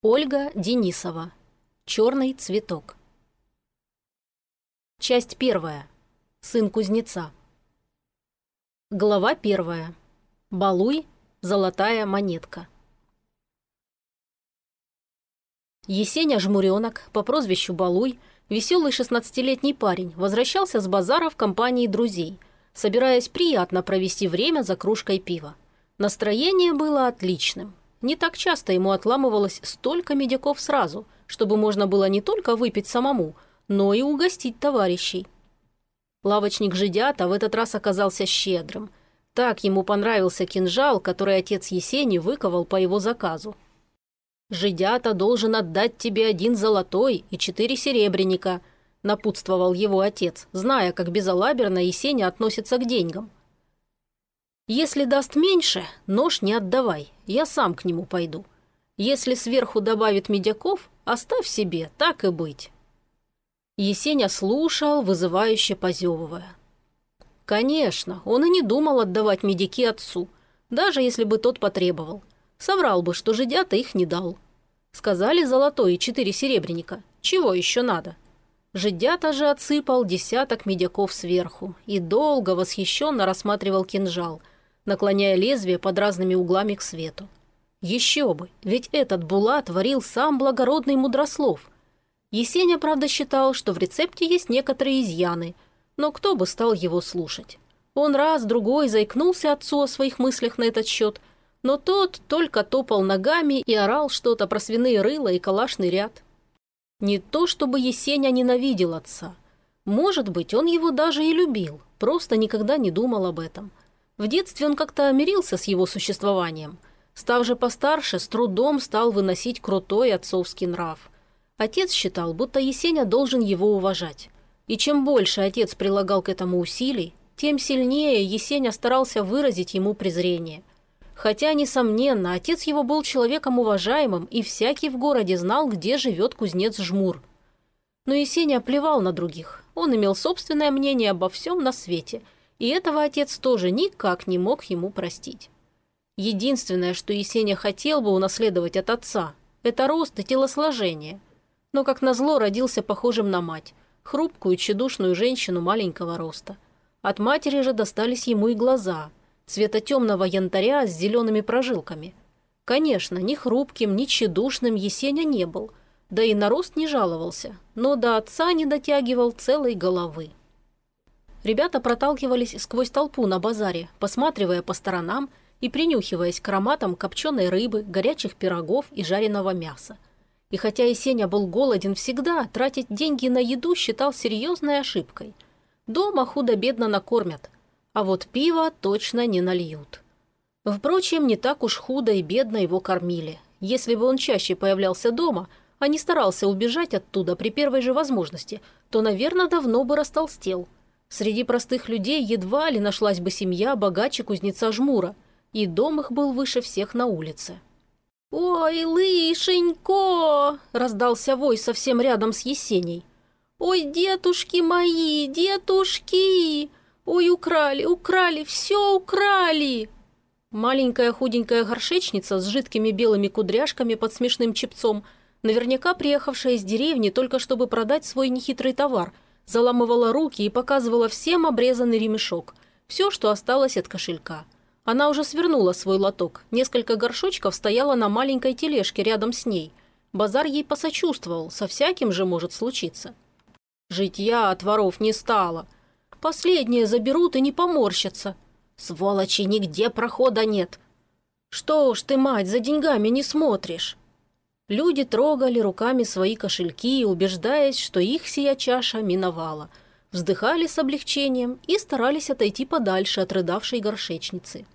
Ольга Денисова. Черный цветок. Часть первая. Сын кузнеца. Глава первая. Балуй. Золотая монетка. Есеня Жмуренок, по прозвищу Балуй, веселый 16-летний парень, возвращался с базара в компании друзей, собираясь приятно провести время за кружкой пива. Настроение было отличным. Не так часто ему отламывалось столько медяков сразу, чтобы можно было не только выпить самому, но и угостить товарищей. Лавочник Жидята в этот раз оказался щедрым. Так ему понравился кинжал, который отец Есени выковал по его заказу. «Жидята должен отдать тебе один золотой и четыре серебряника», напутствовал его отец, зная, как безалаберно Есеня относится к деньгам. Если даст меньше, нож не отдавай, я сам к нему пойду. Если сверху добавит медяков, оставь себе, так и быть». Есеня слушал, вызывающе позевывая. Конечно, он и не думал отдавать медики отцу, даже если бы тот потребовал. Соврал бы, что жидята их не дал. Сказали золотой и четыре серебряника. Чего еще надо? Жидята же отсыпал десяток медяков сверху и долго восхищенно рассматривал кинжал – наклоняя лезвие под разными углами к свету. Еще бы, ведь этот Булат творил сам благородный мудрослов. Есеня, правда, считал, что в рецепте есть некоторые изъяны, но кто бы стал его слушать? Он раз-другой заикнулся отцу о своих мыслях на этот счет, но тот только топал ногами и орал что-то про свиные рыла и калашный ряд. Не то чтобы Есеня ненавидел отца. Может быть, он его даже и любил, просто никогда не думал об этом. В детстве он как-то мирился с его существованием. Став же постарше, с трудом стал выносить крутой отцовский нрав. Отец считал, будто Есеня должен его уважать. И чем больше отец прилагал к этому усилий, тем сильнее Есеня старался выразить ему презрение. Хотя, несомненно, отец его был человеком уважаемым, и всякий в городе знал, где живет кузнец Жмур. Но Есеня плевал на других. Он имел собственное мнение обо всем на свете – и этого отец тоже никак не мог ему простить. Единственное, что Есеня хотел бы унаследовать от отца, это рост и телосложение. Но, как назло, родился похожим на мать, хрупкую, тщедушную женщину маленького роста. От матери же достались ему и глаза, цвета темного янтаря с зелеными прожилками. Конечно, ни хрупким, ни тщедушным Есеня не был, да и на рост не жаловался, но до отца не дотягивал целой головы. Ребята проталкивались сквозь толпу на базаре, посматривая по сторонам и принюхиваясь к ароматам копченой рыбы, горячих пирогов и жареного мяса. И хотя Есеня был голоден всегда, тратить деньги на еду считал серьезной ошибкой. Дома худо-бедно накормят, а вот пиво точно не нальют. Впрочем, не так уж худо и бедно его кормили. Если бы он чаще появлялся дома, а не старался убежать оттуда при первой же возможности, то, наверное, давно бы растолстел – Среди простых людей едва ли нашлась бы семья богаче кузнеца Жмура, и дом их был выше всех на улице. «Ой, лышенько!» – раздался вой совсем рядом с Есеней. «Ой, дедушки мои, дедушки! Ой, украли, украли, все украли!» Маленькая худенькая горшечница с жидкими белыми кудряшками под смешным чепцом, наверняка приехавшая из деревни только чтобы продать свой нехитрый товар – заламывала руки и показывала всем обрезанный ремешок, все, что осталось от кошелька. Она уже свернула свой лоток, несколько горшочков стояло на маленькой тележке рядом с ней. Базар ей посочувствовал, со всяким же может случиться. Житья от воров не стало. Последние заберут и не поморщатся. Сволочи, нигде прохода нет. Что уж ты, мать, за деньгами не смотришь? Люди трогали руками свои кошельки, убеждаясь, что их сия чаша миновала. Вздыхали с облегчением и старались отойти подальше от рыдавшей горшечницы.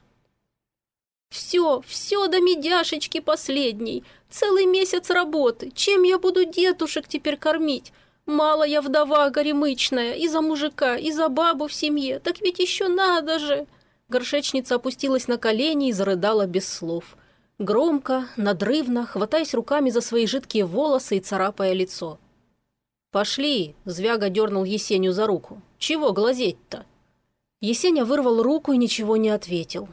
Все, все до медяшечки последней. Целый месяц работы. Чем я буду дедушек теперь кормить? Мало я вдова горемычная, и за мужика, и за бабу в семье. Так ведь еще надо же!» Горшечница опустилась на колени и зарыдала без слов. Громко, надрывно, хватаясь руками за свои жидкие волосы и царапая лицо. «Пошли!» – Звяга дернул Есеню за руку. «Чего глазеть-то?» Есеня вырвал руку и ничего не ответил.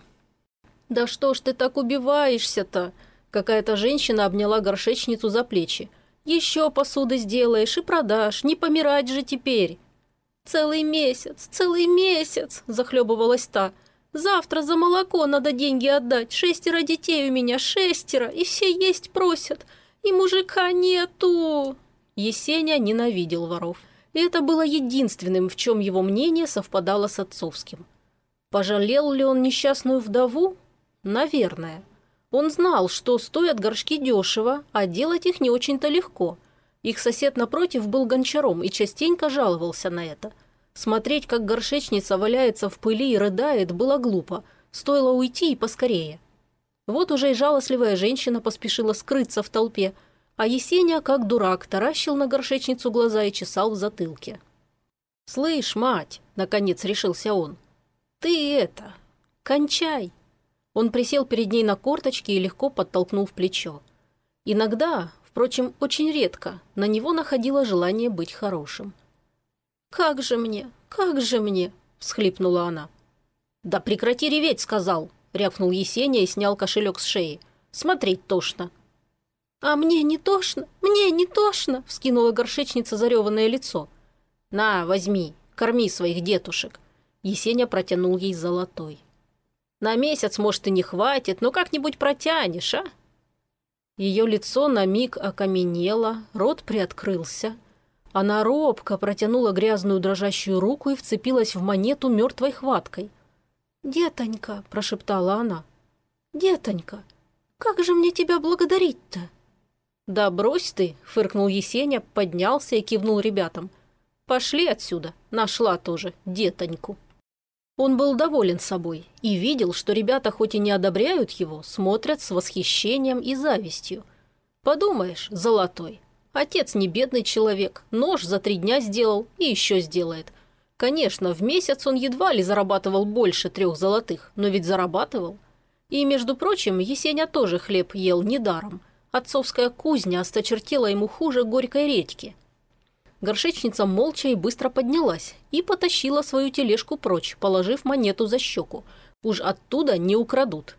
«Да что ж ты так убиваешься-то?» Какая-то женщина обняла горшечницу за плечи. «Еще посуды сделаешь и продашь, не помирать же теперь!» «Целый месяц, целый месяц!» – захлебывалась та. «Завтра за молоко надо деньги отдать. Шестеро детей у меня, шестеро, и все есть просят. И мужика нету!» Есеня ненавидел воров. И это было единственным, в чем его мнение совпадало с отцовским. Пожалел ли он несчастную вдову? Наверное. Он знал, что стоят горшки дешево, а делать их не очень-то легко. Их сосед напротив был гончаром и частенько жаловался на это. Смотреть, как горшечница валяется в пыли и рыдает, было глупо. Стоило уйти и поскорее. Вот уже и жалостливая женщина поспешила скрыться в толпе – а Есеня, как дурак, таращил на горшечницу глаза и чесал в затылке. «Слышь, мать!» – наконец решился он. «Ты это... кончай!» Он присел перед ней на корточки и легко подтолкнул в плечо. Иногда, впрочем, очень редко, на него находило желание быть хорошим. «Как же мне? Как же мне?» – всхлипнула она. «Да прекрати реветь!» – сказал, – рявкнул Есеня и снял кошелек с шеи. «Смотреть тошно. «А мне не тошно, мне не тошно!» – вскинула горшечница зареванное лицо. «На, возьми, корми своих детушек!» Есеня протянул ей золотой. «На месяц, может, и не хватит, но как-нибудь протянешь, а?» Ее лицо на миг окаменело, рот приоткрылся. Она робко протянула грязную дрожащую руку и вцепилась в монету мертвой хваткой. «Детонька!» – прошептала она. «Детонька, как же мне тебя благодарить-то?» «Да брось ты!» – фыркнул Есеня, поднялся и кивнул ребятам. «Пошли отсюда, нашла тоже, детоньку». Он был доволен собой и видел, что ребята хоть и не одобряют его, смотрят с восхищением и завистью. Подумаешь, золотой. Отец не бедный человек, нож за три дня сделал и еще сделает. Конечно, в месяц он едва ли зарабатывал больше трех золотых, но ведь зарабатывал. И, между прочим, Есеня тоже хлеб ел недаром – Отцовская кузня осточертела ему хуже горькой редьки. Горшечница молча и быстро поднялась и потащила свою тележку прочь, положив монету за щеку. Уж оттуда не украдут.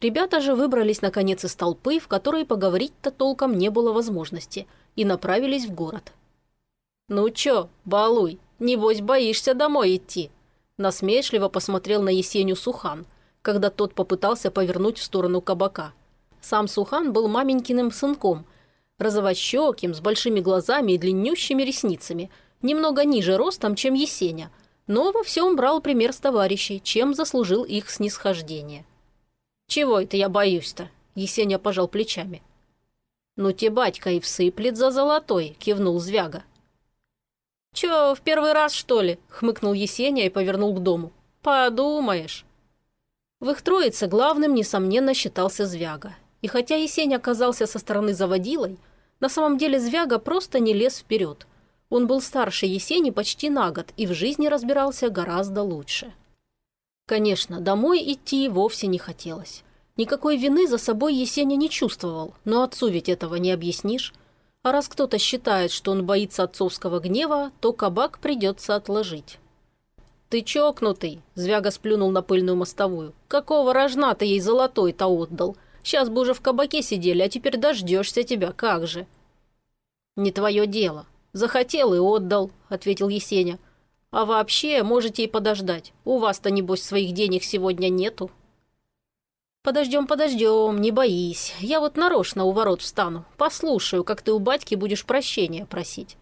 Ребята же выбрались наконец из толпы, в которой поговорить-то толком не было возможности, и направились в город. «Ну чё, балуй, небось боишься домой идти?» Насмешливо посмотрел на Есеню Сухан, когда тот попытался повернуть в сторону кабака – сам Сухан был маменькиным сынком, розовощеким, с большими глазами и длиннющими ресницами, немного ниже ростом, чем Есеня, но во всем брал пример с товарищей, чем заслужил их снисхождение. «Чего это я боюсь-то?» – Есеня пожал плечами. «Ну те батька и всыплет за золотой», – кивнул Звяга. «Чё, в первый раз, что ли?» – хмыкнул Есеня и повернул к дому. «Подумаешь». В их троице главным, несомненно, считался Звяга. И хотя Есень оказался со стороны заводилой, на самом деле Звяга просто не лез вперед. Он был старше Есени почти на год и в жизни разбирался гораздо лучше. Конечно, домой идти вовсе не хотелось. Никакой вины за собой Есеня не чувствовал, но отцу ведь этого не объяснишь. А раз кто-то считает, что он боится отцовского гнева, то кабак придется отложить. «Ты чокнутый!» – Звяга сплюнул на пыльную мостовую. «Какого рожна ты ей золотой-то отдал? Сейчас бы уже в кабаке сидели, а теперь дождешься тебя, как же?» «Не твое дело. Захотел и отдал», — ответил Есеня. «А вообще можете и подождать. У вас-то, небось, своих денег сегодня нету». «Подождем, подождем, не боись. Я вот нарочно у ворот встану. Послушаю, как ты у батьки будешь прощения просить».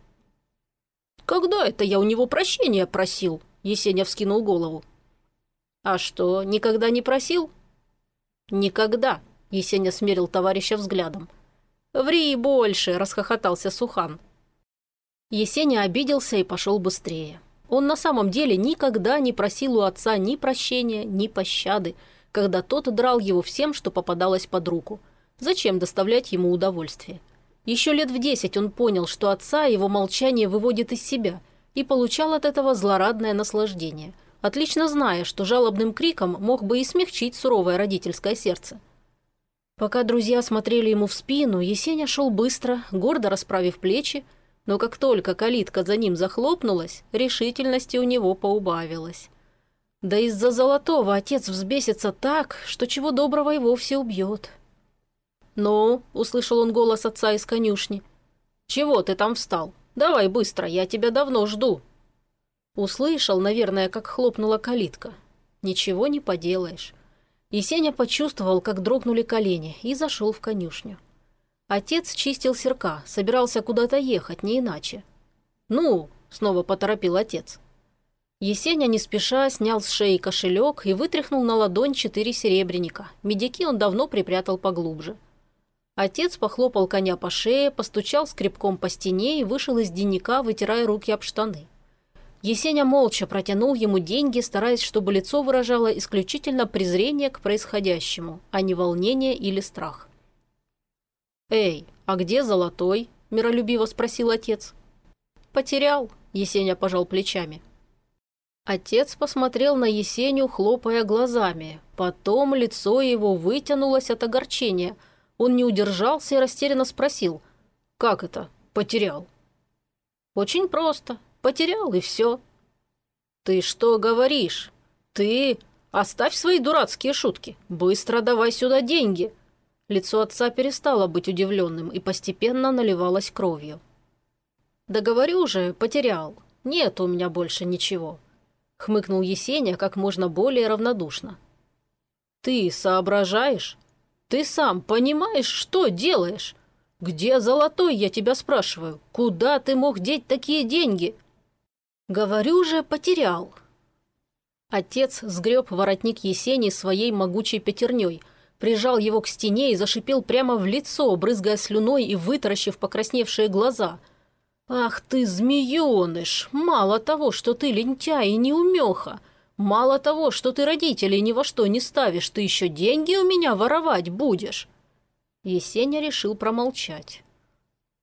«Когда это я у него прощения просил?» Есеня вскинул голову. «А что, никогда не просил?» «Никогда», Есеня смерил товарища взглядом. «Ври больше!» – расхохотался Сухан. Есеня обиделся и пошел быстрее. Он на самом деле никогда не просил у отца ни прощения, ни пощады. Когда тот драл его всем, что попадалось под руку. Зачем доставлять ему удовольствие? Еще лет в десять он понял, что отца его молчание выводит из себя, и получал от этого злорадное наслаждение, отлично зная, что жалобным криком мог бы и смягчить суровое родительское сердце. Пока друзья смотрели ему в спину, Есеня шел быстро, гордо расправив плечи, но как только калитка за ним захлопнулась, решительности у него поубавилось. Да из-за золотого отец взбесится так, что чего доброго и вовсе убьет. «Ну», — услышал он голос отца из конюшни, — «чего ты там встал? Давай быстро, я тебя давно жду». Услышал, наверное, как хлопнула калитка. Ничего не поделаешь. Есеня почувствовал, как дрогнули колени, и зашел в конюшню. Отец чистил серка, собирался куда-то ехать, не иначе. «Ну!» – снова поторопил отец. Есеня не спеша снял с шеи кошелек и вытряхнул на ладонь четыре серебряника. Медики он давно припрятал поглубже. Отец похлопал коня по шее, постучал скребком по стене и вышел из денника, вытирая руки об штаны. Есеня молча протянул ему деньги, стараясь, чтобы лицо выражало исключительно презрение к происходящему, а не волнение или страх. «Эй, а где золотой?» – миролюбиво спросил отец. «Потерял», – Есеня пожал плечами. Отец посмотрел на Есеню, хлопая глазами. Потом лицо его вытянулось от огорчения. Он не удержался и растерянно спросил. «Как это? Потерял?» «Очень просто. Потерял, и все». «Ты что говоришь? Ты... Оставь свои дурацкие шутки. Быстро давай сюда деньги». Лицо отца перестало быть удивленным и постепенно наливалось кровью. «Да говорю же, потерял. Нет у меня больше ничего», — хмыкнул Есеня как можно более равнодушно. «Ты соображаешь? Ты сам понимаешь, что делаешь? Где золотой, я тебя спрашиваю? Куда ты мог деть такие деньги?» «Говорю же, потерял». Отец сгреб воротник Есени своей могучей пятерней, прижал его к стене и зашипел прямо в лицо, брызгая слюной и вытаращив покрасневшие глаза. «Ах ты, змееныш! Мало того, что ты лентяй и неумеха, мало того, что ты родителей ни во что не ставишь, ты еще деньги у меня воровать будешь!» Есеня решил промолчать.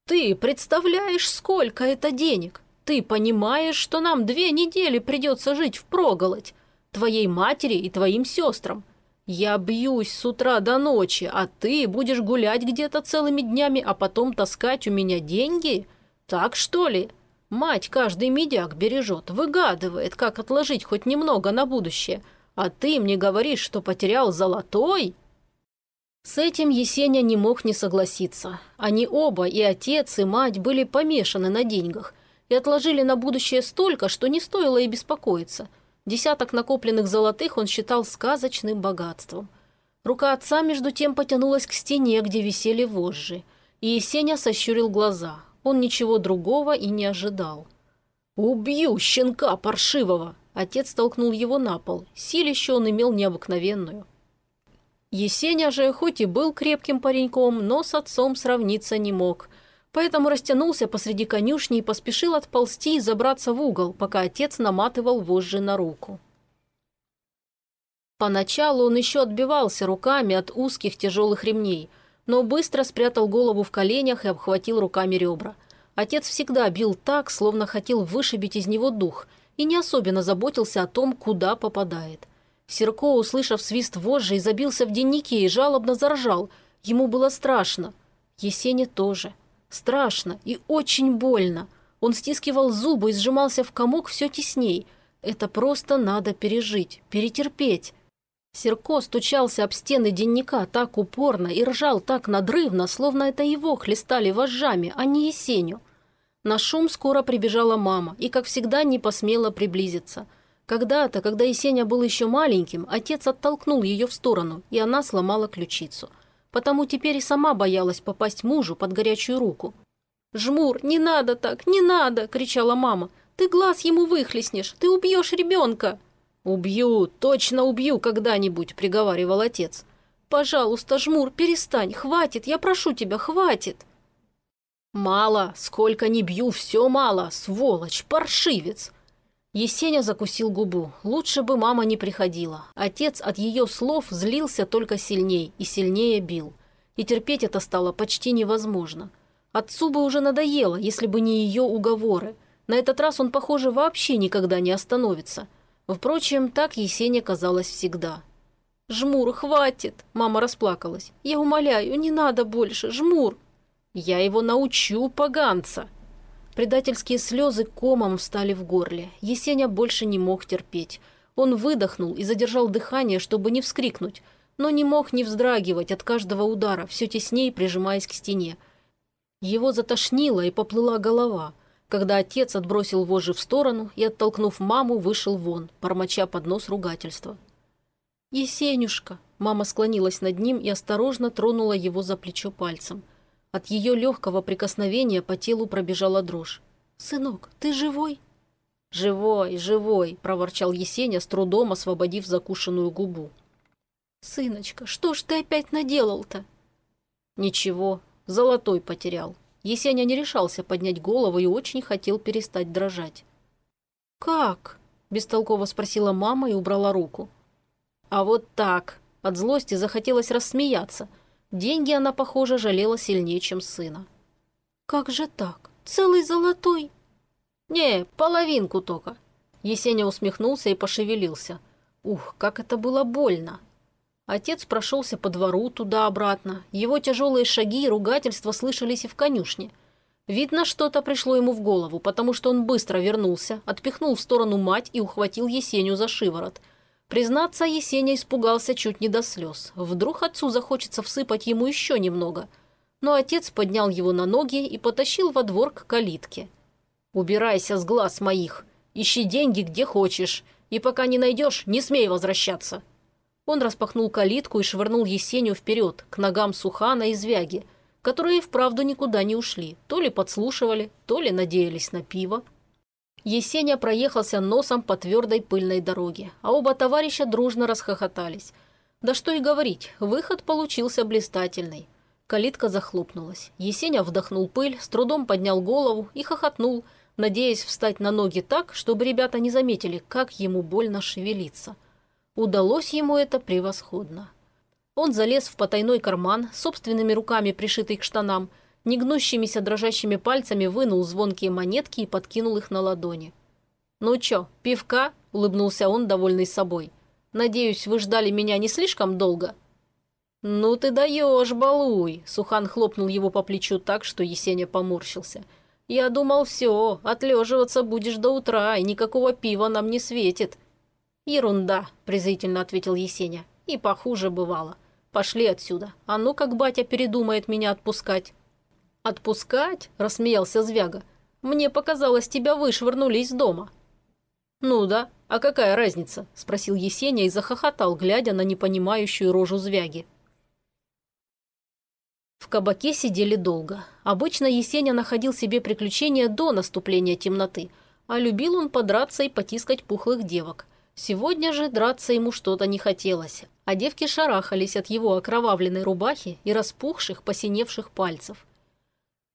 «Ты представляешь, сколько это денег? Ты понимаешь, что нам две недели придется жить впроголодь? Твоей матери и твоим сестрам. Я бьюсь с утра до ночи, а ты будешь гулять где-то целыми днями, а потом таскать у меня деньги? Так что ли? Мать каждый медяк бережет, выгадывает, как отложить хоть немного на будущее. А ты мне говоришь, что потерял золотой?» С этим Есеня не мог не согласиться. Они оба, и отец, и мать, были помешаны на деньгах – и отложили на будущее столько, что не стоило и беспокоиться. Десяток накопленных золотых он считал сказочным богатством. Рука отца между тем потянулась к стене, где висели вожжи, и Есеня сощурил глаза. Он ничего другого и не ожидал. «Убью щенка паршивого!» Отец толкнул его на пол. Силище он имел необыкновенную. Есеня же, хоть и был крепким пареньком, но с отцом сравниться не мог – поэтому растянулся посреди конюшни и поспешил отползти и забраться в угол, пока отец наматывал вожжи на руку. Поначалу он еще отбивался руками от узких тяжелых ремней, но быстро спрятал голову в коленях и обхватил руками ребра. Отец всегда бил так, словно хотел вышибить из него дух, и не особенно заботился о том, куда попадает. Серко, услышав свист вожжи, забился в деннике и жалобно заржал. Ему было страшно. Есене тоже. Страшно и очень больно. Он стискивал зубы и сжимался в комок все тесней. Это просто надо пережить, перетерпеть. Серко стучался об стены денника так упорно и ржал так надрывно, словно это его хлестали вожжами, а не Есеню. На шум скоро прибежала мама и, как всегда, не посмела приблизиться. Когда-то, когда Есеня был еще маленьким, отец оттолкнул ее в сторону, и она сломала ключицу – потому теперь и сама боялась попасть мужу под горячую руку. «Жмур, не надо так, не надо!» – кричала мама. «Ты глаз ему выхлестнешь, ты убьешь ребенка!» «Убью, точно убью когда-нибудь!» – приговаривал отец. «Пожалуйста, Жмур, перестань, хватит, я прошу тебя, хватит!» «Мало, сколько не бью, все мало, сволочь, паршивец!» Есеня закусил губу. Лучше бы мама не приходила. Отец от ее слов злился только сильней и сильнее бил. И терпеть это стало почти невозможно. Отцу бы уже надоело, если бы не ее уговоры. На этот раз он, похоже, вообще никогда не остановится. Впрочем, так Есеня казалось всегда. «Жмур, хватит!» – мама расплакалась. «Я умоляю, не надо больше, Жмур!» «Я его научу, поганца!» Предательские слезы комом встали в горле. Есеня больше не мог терпеть. Он выдохнул и задержал дыхание, чтобы не вскрикнуть, но не мог не вздрагивать от каждого удара, все теснее прижимаясь к стене. Его затошнило и поплыла голова, когда отец отбросил вожжи в сторону и, оттолкнув маму, вышел вон, бормоча под нос ругательства. «Есенюшка!» Мама склонилась над ним и осторожно тронула его за плечо пальцем – от ее легкого прикосновения по телу пробежала дрожь. «Сынок, ты живой?» «Живой, живой!» – проворчал Есеня, с трудом освободив закушенную губу. «Сыночка, что ж ты опять наделал-то?» «Ничего, золотой потерял». Есеня не решался поднять голову и очень хотел перестать дрожать. «Как?» – бестолково спросила мама и убрала руку. «А вот так!» От злости захотелось рассмеяться – Деньги она, похоже, жалела сильнее, чем сына. «Как же так? Целый золотой?» «Не, половинку только». Есеня усмехнулся и пошевелился. Ух, как это было больно. Отец прошелся по двору туда-обратно. Его тяжелые шаги и ругательства слышались и в конюшне. Видно, что-то пришло ему в голову, потому что он быстро вернулся, отпихнул в сторону мать и ухватил Есеню за шиворот – Признаться, Есеня испугался чуть не до слез. Вдруг отцу захочется всыпать ему еще немного. Но отец поднял его на ноги и потащил во двор к калитке. «Убирайся с глаз моих. Ищи деньги где хочешь. И пока не найдешь, не смей возвращаться». Он распахнул калитку и швырнул Есеню вперед, к ногам Сухана и Звяги, которые вправду никуда не ушли, то ли подслушивали, то ли надеялись на пиво. Есеня проехался носом по твердой пыльной дороге, а оба товарища дружно расхохотались. Да что и говорить, выход получился блистательный. Калитка захлопнулась. Есеня вдохнул пыль, с трудом поднял голову и хохотнул, надеясь встать на ноги так, чтобы ребята не заметили, как ему больно шевелиться. Удалось ему это превосходно. Он залез в потайной карман, собственными руками пришитый к штанам – негнущимися дрожащими пальцами вынул звонкие монетки и подкинул их на ладони. «Ну чё, пивка?» – улыбнулся он, довольный собой. «Надеюсь, вы ждали меня не слишком долго?» «Ну ты даешь, балуй!» – Сухан хлопнул его по плечу так, что Есеня поморщился. «Я думал, все, отлеживаться будешь до утра, и никакого пива нам не светит». «Ерунда», – презрительно ответил Есеня. «И похуже бывало. Пошли отсюда. А ну как батя передумает меня отпускать». «Отпускать?» – рассмеялся Звяга. «Мне показалось, тебя вышвырнули из дома». «Ну да, а какая разница?» – спросил Есеня и захохотал, глядя на непонимающую рожу Звяги. В кабаке сидели долго. Обычно Есеня находил себе приключения до наступления темноты, а любил он подраться и потискать пухлых девок. Сегодня же драться ему что-то не хотелось, а девки шарахались от его окровавленной рубахи и распухших, посиневших пальцев –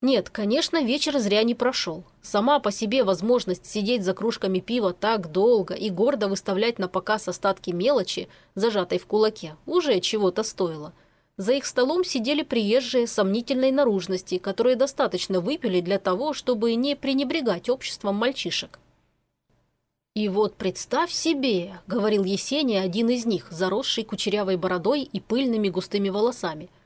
нет, конечно, вечер зря не прошел. Сама по себе возможность сидеть за кружками пива так долго и гордо выставлять на показ остатки мелочи, зажатой в кулаке, уже чего-то стоило. За их столом сидели приезжие сомнительной наружности, которые достаточно выпили для того, чтобы не пренебрегать обществом мальчишек. «И вот представь себе», — говорил Есения, один из них, заросший кучерявой бородой и пыльными густыми волосами —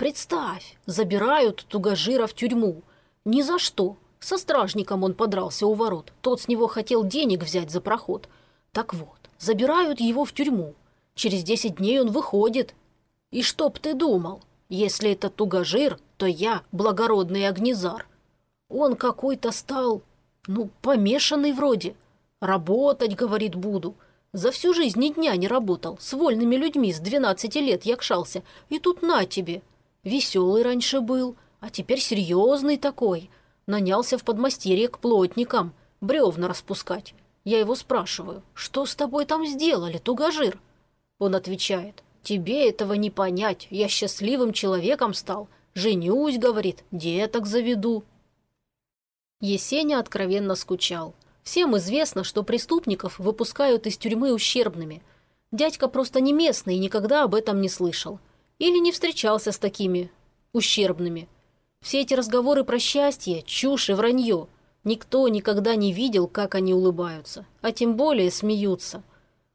Представь, забирают Тугажира в тюрьму. Ни за что. Со стражником он подрался у ворот. Тот с него хотел денег взять за проход. Так вот, забирают его в тюрьму. Через десять дней он выходит. И что б ты думал? Если это Тугажир, то я благородный огнезар. Он какой-то стал, ну, помешанный вроде. Работать, говорит, буду. За всю жизнь ни дня не работал. С вольными людьми с двенадцати лет якшался. И тут на тебе, Веселый раньше был, а теперь серьезный такой. Нанялся в подмастерье к плотникам, бревна распускать. Я его спрашиваю, что с тобой там сделали, тугожир? Он отвечает, тебе этого не понять, я счастливым человеком стал. Женюсь, говорит, деток заведу. Есеня откровенно скучал. Всем известно, что преступников выпускают из тюрьмы ущербными. Дядька просто не местный и никогда об этом не слышал. Или не встречался с такими ущербными. Все эти разговоры про счастье, чушь и вранье. Никто никогда не видел, как они улыбаются, а тем более смеются.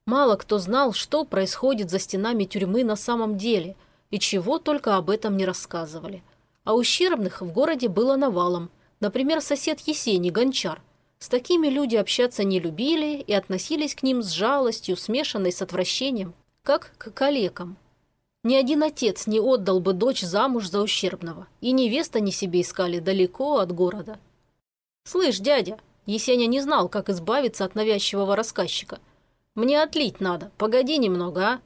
Мало кто знал, что происходит за стенами тюрьмы на самом деле, и чего только об этом не рассказывали. А ущербных в городе было навалом. Например, сосед Есени, гончар. С такими люди общаться не любили и относились к ним с жалостью, смешанной с отвращением, как к калекам. Ни один отец не отдал бы дочь замуж за ущербного, и невеста не себе искали далеко от города. «Слышь, дядя!» Есеня не знал, как избавиться от навязчивого рассказчика. «Мне отлить надо. Погоди немного, а?»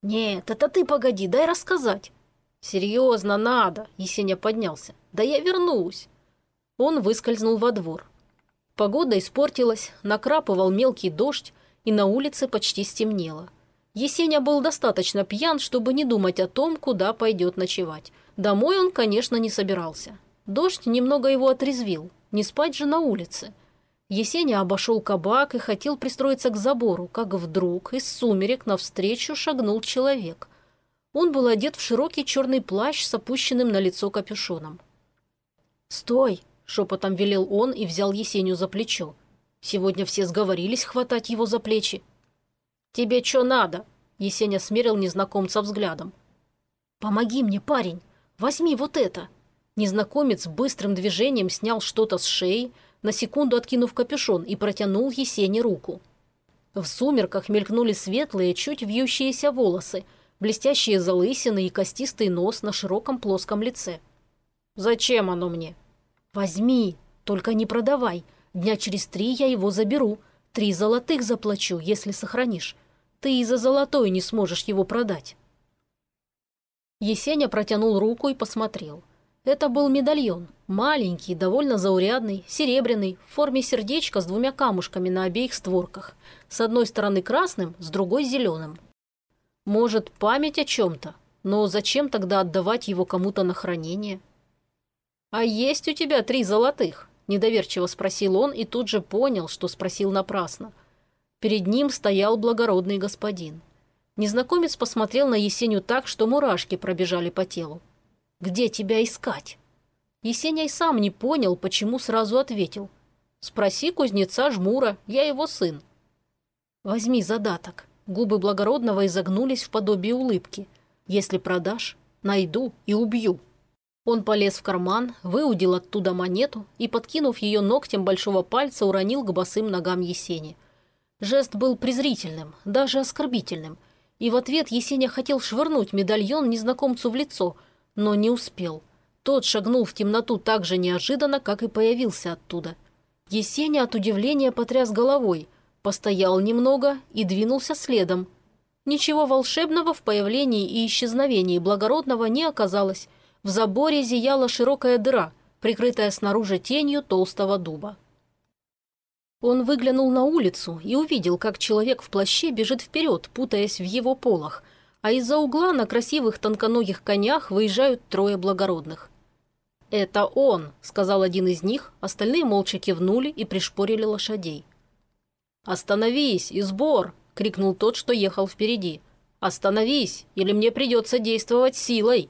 «Нет, это ты погоди, дай рассказать». «Серьезно, надо!» Есеня поднялся. «Да я вернусь!» Он выскользнул во двор. Погода испортилась, накрапывал мелкий дождь, и на улице почти стемнело. Есеня был достаточно пьян, чтобы не думать о том, куда пойдет ночевать. Домой он, конечно, не собирался. Дождь немного его отрезвил, не спать же на улице. Есеня обошел кабак и хотел пристроиться к забору, как вдруг из сумерек навстречу шагнул человек. Он был одет в широкий черный плащ с опущенным на лицо капюшоном. «Стой!» Шепотом велел он и взял Есеню за плечо. Сегодня все сговорились хватать его за плечи. «Тебе что надо?» Есеня смерил незнакомца взглядом. «Помоги мне, парень! Возьми вот это!» Незнакомец быстрым движением снял что-то с шеи, на секунду откинув капюшон и протянул Есене руку. В сумерках мелькнули светлые, чуть вьющиеся волосы, блестящие залысины и костистый нос на широком плоском лице. «Зачем оно мне?» «Возьми, только не продавай. Дня через три я его заберу. Три золотых заплачу, если сохранишь. Ты и за золотой не сможешь его продать». Есеня протянул руку и посмотрел. Это был медальон. Маленький, довольно заурядный, серебряный, в форме сердечка с двумя камушками на обеих створках. С одной стороны красным, с другой зеленым. Может, память о чем-то? Но зачем тогда отдавать его кому-то на хранение? «А есть у тебя три золотых?» – недоверчиво спросил он и тут же понял, что спросил напрасно. Перед ним стоял благородный господин. Незнакомец посмотрел на Есеню так, что мурашки пробежали по телу. «Где тебя искать?» Есеня и сам не понял, почему сразу ответил. «Спроси кузнеца Жмура, я его сын». «Возьми задаток». Губы благородного изогнулись в подобие улыбки. «Если продашь, найду и убью». Он полез в карман, выудил оттуда монету и, подкинув ее ногтем большого пальца, уронил к босым ногам Есени. Жест был презрительным, даже оскорбительным, и в ответ Есеня хотел швырнуть медальон незнакомцу в лицо, но не успел. Тот шагнул в темноту так же неожиданно, как и появился оттуда. Есеня от удивления потряс головой, постоял немного и двинулся следом. Ничего волшебного в появлении и исчезновении благородного не оказалось – в заборе зияла широкая дыра, прикрытая снаружи тенью толстого дуба. Он выглянул на улицу и увидел, как человек в плаще бежит вперед, путаясь в его полах, а из-за угла на красивых тонконогих конях выезжают трое благородных. «Это он», — сказал один из них, остальные молча кивнули и пришпорили лошадей. «Остановись, и сбор!» — крикнул тот, что ехал впереди. «Остановись, или мне придется действовать силой!»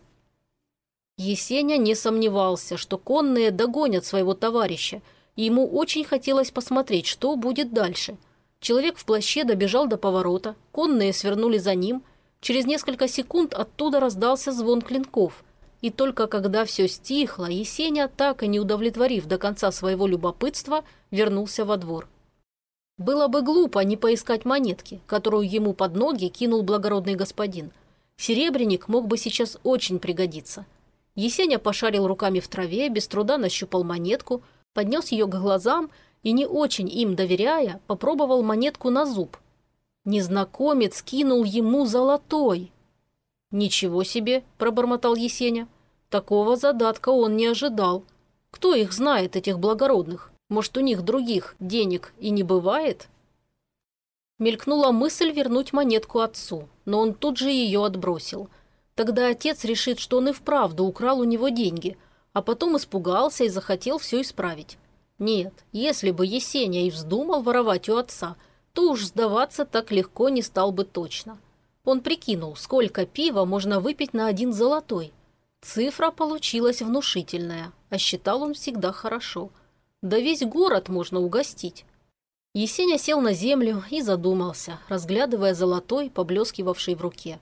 Есеня не сомневался, что конные догонят своего товарища, и ему очень хотелось посмотреть, что будет дальше. Человек в плаще добежал до поворота, конные свернули за ним. Через несколько секунд оттуда раздался звон клинков. И только когда все стихло, Есеня, так и не удовлетворив до конца своего любопытства, вернулся во двор. Было бы глупо не поискать монетки, которую ему под ноги кинул благородный господин. Серебряник мог бы сейчас очень пригодиться – Есеня пошарил руками в траве, без труда нащупал монетку, поднес ее к глазам и, не очень им доверяя, попробовал монетку на зуб. Незнакомец кинул ему золотой. «Ничего себе!» – пробормотал Есеня. Такого задатка он не ожидал. Кто их знает, этих благородных? Может, у них других денег и не бывает? Мелькнула мысль вернуть монетку отцу, но он тут же ее отбросил – Тогда отец решит, что он и вправду украл у него деньги, а потом испугался и захотел все исправить. Нет, если бы Есеня и вздумал воровать у отца, то уж сдаваться так легко не стал бы точно. Он прикинул, сколько пива можно выпить на один золотой. Цифра получилась внушительная, а считал он всегда хорошо. Да весь город можно угостить. Есеня сел на землю и задумался, разглядывая золотой, поблескивавший в руке.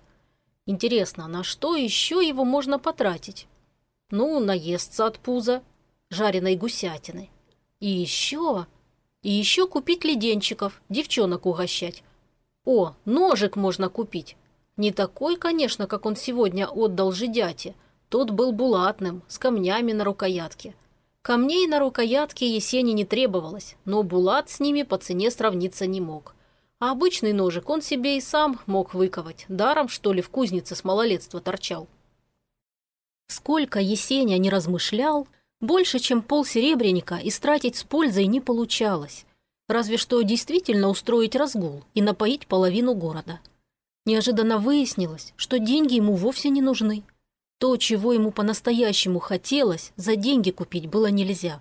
Интересно, на что еще его можно потратить? Ну, наесться от пуза, жареной гусятины. И еще... И еще купить леденчиков, девчонок угощать. О, ножик можно купить. Не такой, конечно, как он сегодня отдал жидяте. Тот был булатным, с камнями на рукоятке. Камней на рукоятке Есени не требовалось, но булат с ними по цене сравниться не мог. А обычный ножик он себе и сам мог выковать, даром, что ли, в кузнице с малолетства торчал. Сколько Есеня не размышлял, больше, чем пол серебряника, истратить с пользой не получалось. Разве что действительно устроить разгул и напоить половину города. Неожиданно выяснилось, что деньги ему вовсе не нужны. То, чего ему по-настоящему хотелось, за деньги купить было нельзя.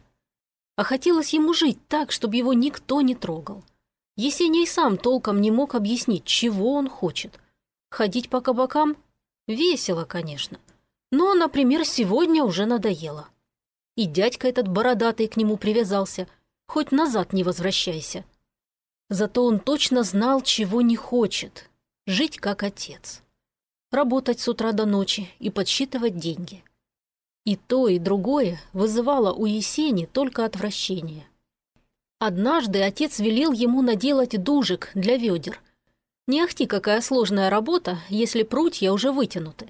А хотелось ему жить так, чтобы его никто не трогал. Есений сам толком не мог объяснить, чего он хочет. Ходить по кабакам? Весело, конечно. Но, например, сегодня уже надоело. И дядька этот бородатый к нему привязался. Хоть назад не возвращайся. Зато он точно знал, чего не хочет. Жить как отец. Работать с утра до ночи и подсчитывать деньги. И то, и другое вызывало у Есени только отвращение. Однажды отец велел ему наделать дужек для ведер. Не ахти какая сложная работа, если прутья уже вытянуты.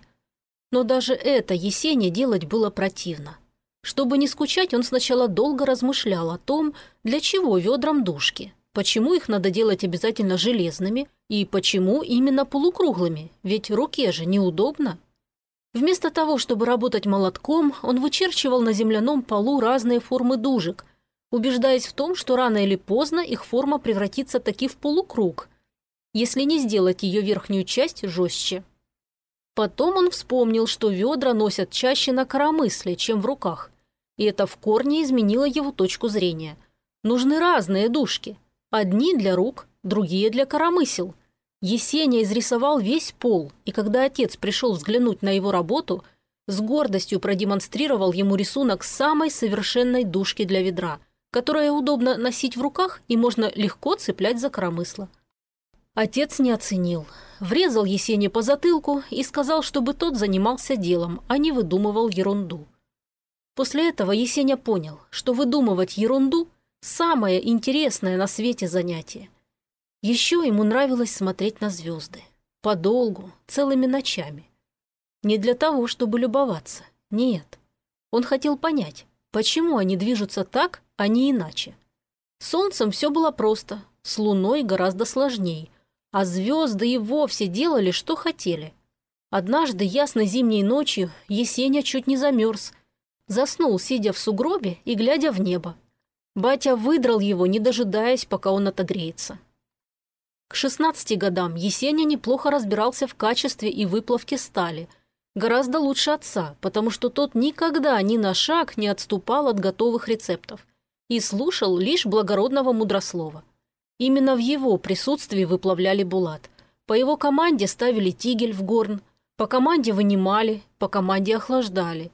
Но даже это Есене делать было противно. Чтобы не скучать, он сначала долго размышлял о том, для чего ведрам дужки, почему их надо делать обязательно железными и почему именно полукруглыми, ведь руке же неудобно. Вместо того, чтобы работать молотком, он вычерчивал на земляном полу разные формы дужек, убеждаясь в том, что рано или поздно их форма превратится таки в полукруг, если не сделать ее верхнюю часть жестче. Потом он вспомнил, что ведра носят чаще на коромысле, чем в руках. И это в корне изменило его точку зрения. Нужны разные дужки. Одни для рук, другие для коромысел. Есеня изрисовал весь пол, и когда отец пришел взглянуть на его работу, с гордостью продемонстрировал ему рисунок самой совершенной дужки для ведра, которая удобно носить в руках и можно легко цеплять за коромысло. Отец не оценил врезал Есене по затылку и сказал, чтобы тот занимался делом, а не выдумывал ерунду. После этого Есеня понял, что выдумывать ерунду – самое интересное на свете занятие. Еще ему нравилось смотреть на звезды. Подолгу, целыми ночами. Не для того, чтобы любоваться. Нет. Он хотел понять, почему они движутся так, а не иначе. С Солнцем все было просто, с Луной гораздо сложнее – а звезды и вовсе делали, что хотели. Однажды ясной зимней ночью Есеня чуть не замерз. Заснул, сидя в сугробе и глядя в небо. Батя выдрал его, не дожидаясь, пока он отогреется. К 16 годам Есеня неплохо разбирался в качестве и выплавке стали. Гораздо лучше отца, потому что тот никогда ни на шаг не отступал от готовых рецептов и слушал лишь благородного мудрослова. Именно в его присутствии выплавляли булат. По его команде ставили тигель в горн, по команде вынимали, по команде охлаждали.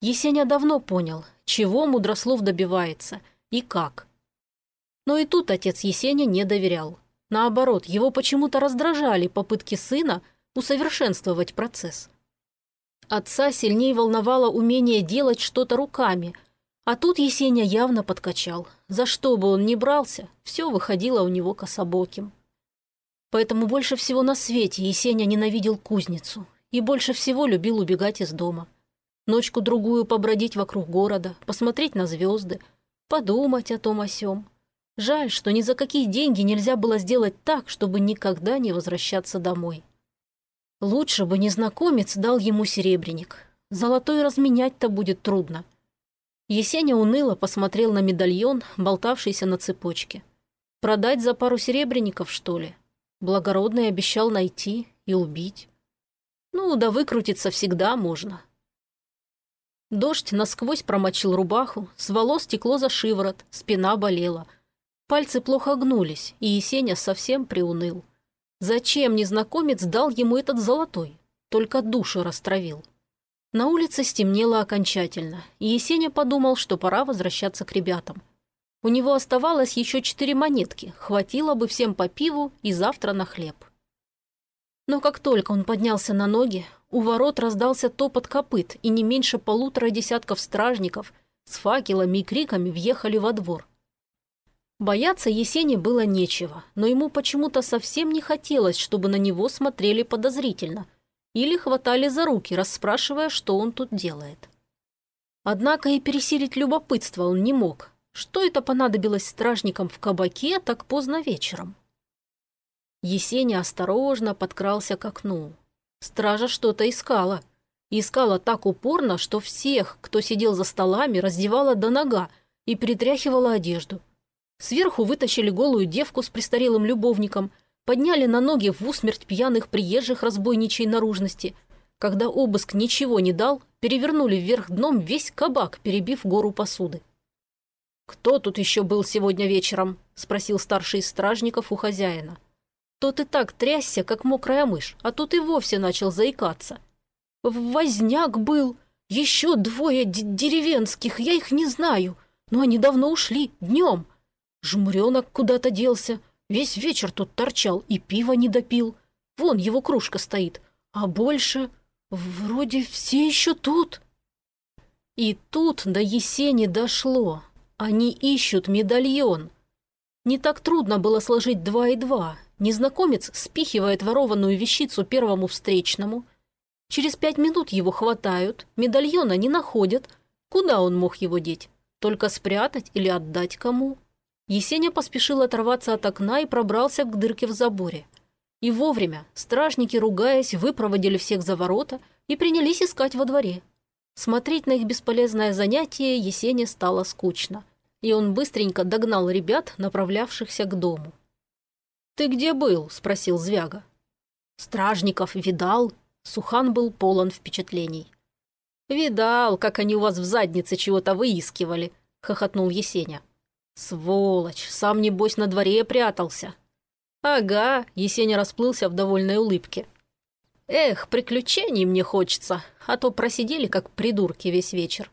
Есеня давно понял, чего Мудрослов добивается и как. Но и тут отец Есеня не доверял. Наоборот, его почему-то раздражали попытки сына усовершенствовать процесс. Отца сильнее волновало умение делать что-то руками – а тут Есеня явно подкачал. За что бы он ни брался, все выходило у него кособоким. Поэтому больше всего на свете Есеня ненавидел кузницу и больше всего любил убегать из дома. Ночку-другую побродить вокруг города, посмотреть на звезды, подумать о том о сём. Жаль, что ни за какие деньги нельзя было сделать так, чтобы никогда не возвращаться домой. Лучше бы незнакомец дал ему серебряник. Золотой разменять-то будет трудно. Есеня уныло посмотрел на медальон, болтавшийся на цепочке. Продать за пару серебряников, что ли? Благородный обещал найти и убить. Ну, да выкрутиться всегда можно. Дождь насквозь промочил рубаху, с волос текло за шиворот, спина болела. Пальцы плохо гнулись, и Есеня совсем приуныл. Зачем незнакомец дал ему этот золотой? Только душу растравил. На улице стемнело окончательно, и Есеня подумал, что пора возвращаться к ребятам. У него оставалось еще четыре монетки, хватило бы всем по пиву и завтра на хлеб. Но как только он поднялся на ноги, у ворот раздался топот копыт, и не меньше полутора десятков стражников с факелами и криками въехали во двор. Бояться Есени было нечего, но ему почему-то совсем не хотелось, чтобы на него смотрели подозрительно или хватали за руки, расспрашивая, что он тут делает. Однако и пересилить любопытство он не мог. Что это понадобилось стражникам в кабаке так поздно вечером? Есеня осторожно подкрался к окну. Стража что-то искала. Искала так упорно, что всех, кто сидел за столами, раздевала до нога и притряхивала одежду – Сверху вытащили голую девку с престарелым любовником, подняли на ноги в усмерть пьяных приезжих разбойничьей наружности. Когда обыск ничего не дал, перевернули вверх дном весь кабак, перебив гору посуды. «Кто тут еще был сегодня вечером?» – спросил старший из стражников у хозяина. Тот и так трясся, как мокрая мышь, а тут и вовсе начал заикаться. «Возняк был, еще двое деревенских, я их не знаю, но они давно ушли, днем. Жмуренок куда-то делся. Весь вечер тут торчал и пива не допил. Вон его кружка стоит. А больше... Вроде все еще тут. И тут до Есени дошло. Они ищут медальон. Не так трудно было сложить два и два. Незнакомец спихивает ворованную вещицу первому встречному. Через пять минут его хватают, медальона не находят. Куда он мог его деть? Только спрятать или отдать кому? Есеня поспешил оторваться от окна и пробрался к дырке в заборе. И вовремя стражники, ругаясь, выпроводили всех за ворота и принялись искать во дворе. Смотреть на их бесполезное занятие Есене стало скучно, и он быстренько догнал ребят, направлявшихся к дому. «Ты где был?» – спросил Звяга. «Стражников видал?» Сухан был полон впечатлений. «Видал, как они у вас в заднице чего-то выискивали», – хохотнул Есеня. «Сволочь! Сам, небось, на дворе прятался!» «Ага», — Есеня расплылся в довольной улыбке. «Эх, приключений мне хочется, а то просидели, как придурки, весь вечер».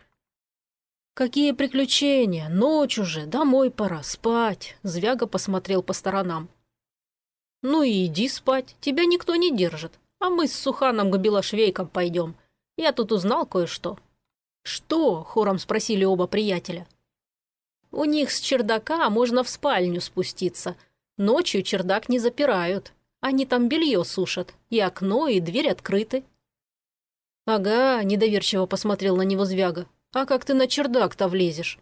«Какие приключения? Ночь уже, домой пора, спать!» Звяга посмотрел по сторонам. «Ну и иди спать, тебя никто не держит, а мы с Суханом к белошвейкам пойдем. Я тут узнал кое-что». «Что?» – хором спросили оба приятеля. У них с чердака можно в спальню спуститься. Ночью чердак не запирают. Они там белье сушат, и окно, и дверь открыты. «Ага», – недоверчиво посмотрел на него Звяга. «А как ты на чердак-то влезешь?»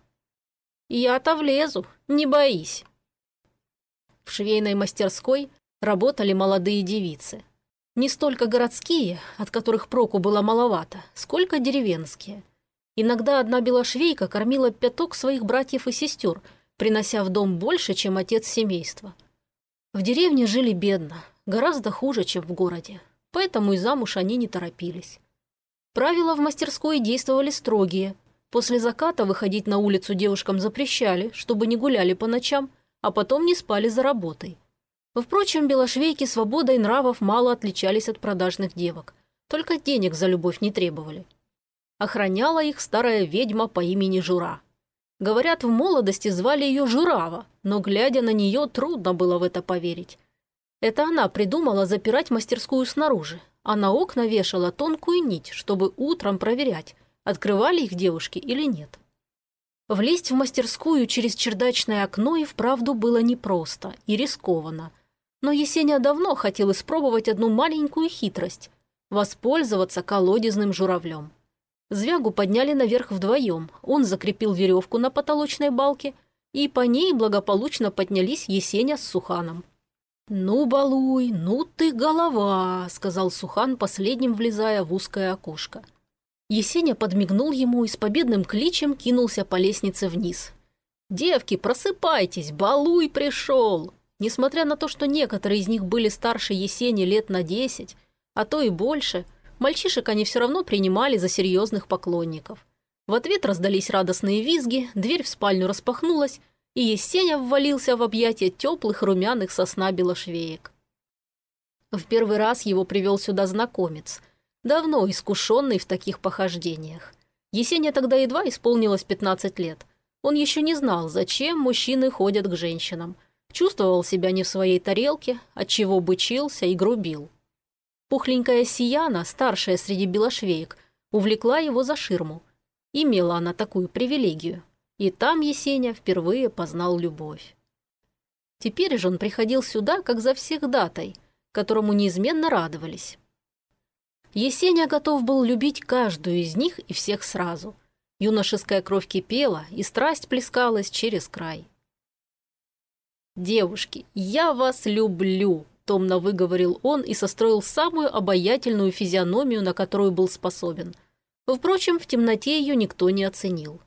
«Я-то влезу, не боись». В швейной мастерской работали молодые девицы. Не столько городские, от которых проку было маловато, сколько деревенские. Иногда одна белошвейка кормила пяток своих братьев и сестер, принося в дом больше, чем отец семейства. В деревне жили бедно, гораздо хуже, чем в городе, поэтому и замуж они не торопились. Правила в мастерской действовали строгие. После заката выходить на улицу девушкам запрещали, чтобы не гуляли по ночам, а потом не спали за работой. Впрочем, белошвейки свободой нравов мало отличались от продажных девок. Только денег за любовь не требовали. Охраняла их старая ведьма по имени Жура. Говорят, в молодости звали ее Журава, но, глядя на нее, трудно было в это поверить. Это она придумала запирать мастерскую снаружи, а на окна вешала тонкую нить, чтобы утром проверять, открывали их девушки или нет. Влезть в мастерскую через чердачное окно и вправду было непросто и рискованно. Но Есеня давно хотел испробовать одну маленькую хитрость – воспользоваться колодезным журавлем. Звягу подняли наверх вдвоем. Он закрепил веревку на потолочной балке, и по ней благополучно поднялись Есеня с Суханом. «Ну, балуй, ну ты голова», — сказал Сухан, последним влезая в узкое окошко. Есеня подмигнул ему и с победным кличем кинулся по лестнице вниз. «Девки, просыпайтесь, балуй пришел!» Несмотря на то, что некоторые из них были старше Есени лет на десять, а то и больше — Мальчишек они все равно принимали за серьезных поклонников. В ответ раздались радостные визги, дверь в спальню распахнулась, и Есеня ввалился в объятия теплых румяных сосна белошвеек. В первый раз его привел сюда знакомец, давно искушенный в таких похождениях. Есеня тогда едва исполнилось 15 лет. Он еще не знал, зачем мужчины ходят к женщинам. Чувствовал себя не в своей тарелке, отчего бычился и грубил. Пухленькая Сияна, старшая среди белошвеек, увлекла его за ширму. Имела она такую привилегию. И там Есеня впервые познал любовь. Теперь же он приходил сюда, как завсегдатай, которому неизменно радовались. Есеня готов был любить каждую из них и всех сразу. Юношеская кровь кипела, и страсть плескалась через край. «Девушки, я вас люблю!» – томно выговорил он и состроил самую обаятельную физиономию, на которую был способен. Впрочем, в темноте ее никто не оценил.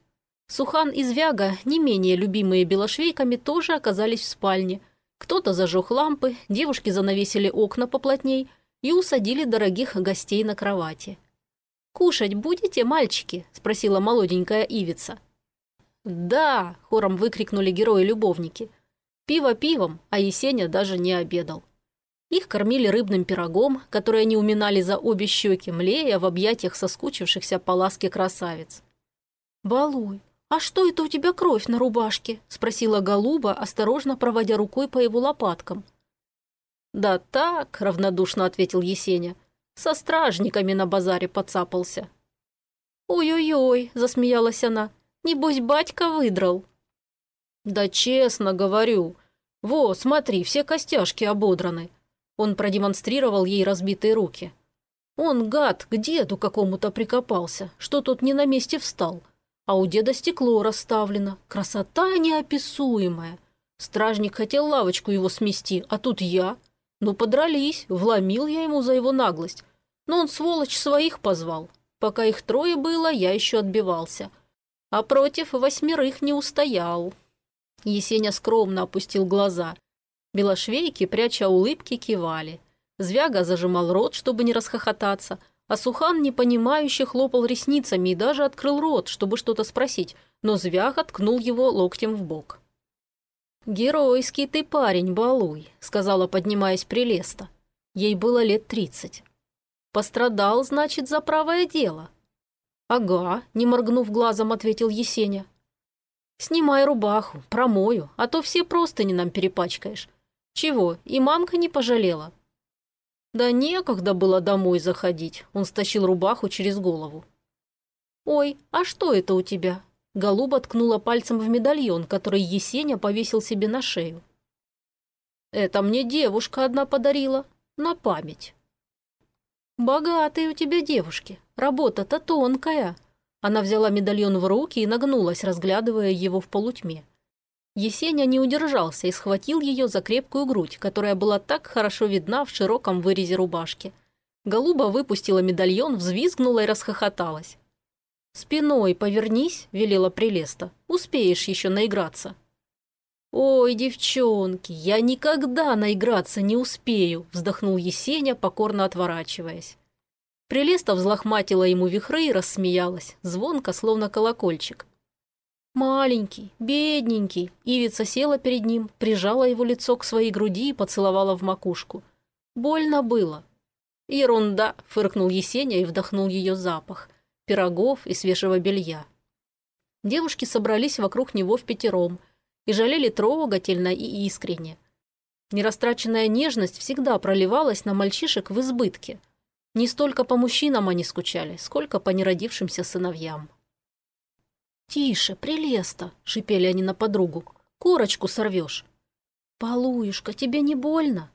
Сухан и Звяга, не менее любимые белошвейками, тоже оказались в спальне. Кто-то зажег лампы, девушки занавесили окна поплотней – и усадили дорогих гостей на кровати. «Кушать будете, мальчики?» – спросила молоденькая Ивица. «Да!» – хором выкрикнули герои-любовники. Пиво пивом, а Есеня даже не обедал. Их кормили рыбным пирогом, который они уминали за обе щеки, млея в объятиях соскучившихся по ласке красавиц. «Балуй, а что это у тебя кровь на рубашке?» – спросила Голуба, осторожно проводя рукой по его лопаткам. «Да так», — равнодушно ответил Есеня. «Со стражниками на базаре подцапался». «Ой-ой-ой», — засмеялась она, — «небось, батька выдрал». «Да честно говорю. Во, смотри, все костяшки ободраны». Он продемонстрировал ей разбитые руки. Он, гад, к деду какому-то прикопался, что тот не на месте встал. А у деда стекло расставлено, красота неописуемая. Стражник хотел лавочку его смести, а тут я. Ну, подрались, вломил я ему за его наглость. Но он, сволочь, своих позвал. Пока их трое было, я еще отбивался. А против восьмерых не устоял. Есеня скромно опустил глаза. Белошвейки, пряча улыбки, кивали. Звяга зажимал рот, чтобы не расхохотаться, а Сухан непонимающе хлопал ресницами и даже открыл рот, чтобы что-то спросить, но Звяга ткнул его локтем в бок. «Геройский ты парень, балуй», — сказала, поднимаясь прелеста. Ей было лет тридцать. «Пострадал, значит, за правое дело». «Ага», — не моргнув глазом, ответил Есеня. «Снимай рубаху, промою, а то все простыни нам перепачкаешь. Чего, и мамка не пожалела?» «Да некогда было домой заходить», — он стащил рубаху через голову. «Ой, а что это у тебя?» Голуба ткнула пальцем в медальон, который Есеня повесил себе на шею. «Это мне девушка одна подарила. На память». «Богатые у тебя девушки. Работа-то тонкая». Она взяла медальон в руки и нагнулась, разглядывая его в полутьме. Есеня не удержался и схватил ее за крепкую грудь, которая была так хорошо видна в широком вырезе рубашки. Голуба выпустила медальон, взвизгнула и расхохоталась. «Спиной повернись», — велела Прелеста. «Успеешь еще наиграться». «Ой, девчонки, я никогда наиграться не успею», — вздохнул Есеня, покорно отворачиваясь. Прелеста взлохматила ему вихры и рассмеялась, звонко, словно колокольчик. «Маленький, бедненький», — Ивица села перед ним, прижала его лицо к своей груди и поцеловала в макушку. «Больно было». «Ерунда», — фыркнул Есеня и вдохнул ее запах пирогов и свежего белья. Девушки собрались вокруг него в пятером и жалели трогательно и искренне. Нерастраченная нежность всегда проливалась на мальчишек в избытке. Не столько по мужчинам они скучали, сколько по неродившимся сыновьям. «Тише, прелеста!» – шипели они на подругу. «Корочку сорвешь!» «Полуюшка, тебе не больно?»